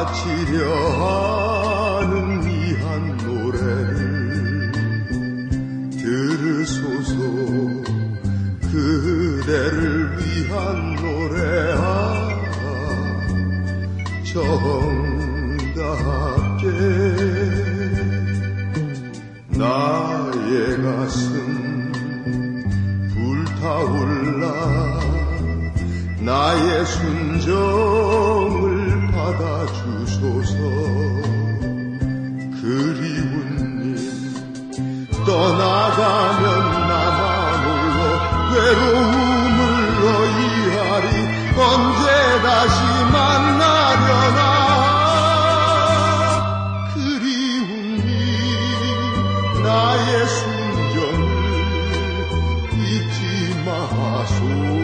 바치려 하는 이한 노래를 들으소서. 그대를 위한 노래하 정답게. 나의 가슴 불타올라. 나의 순정 떠나가면 나만 홀로 외로움을 너희하리. 언제 다시 만나려나? 그리운 님 나의 순정을 잊지 마소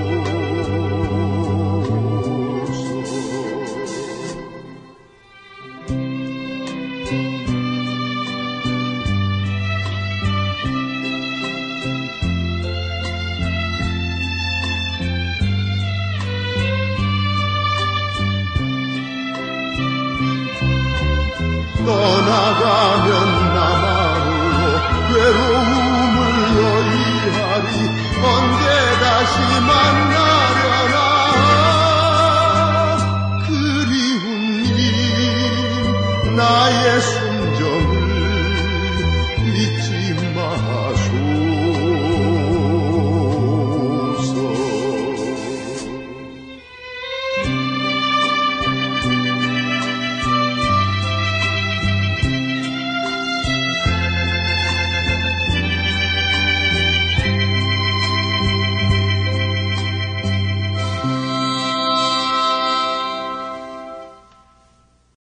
떠나가면 나만으로 괴로움을 여의하리 언제 다시 만나려나? 그리운 님 나의 순정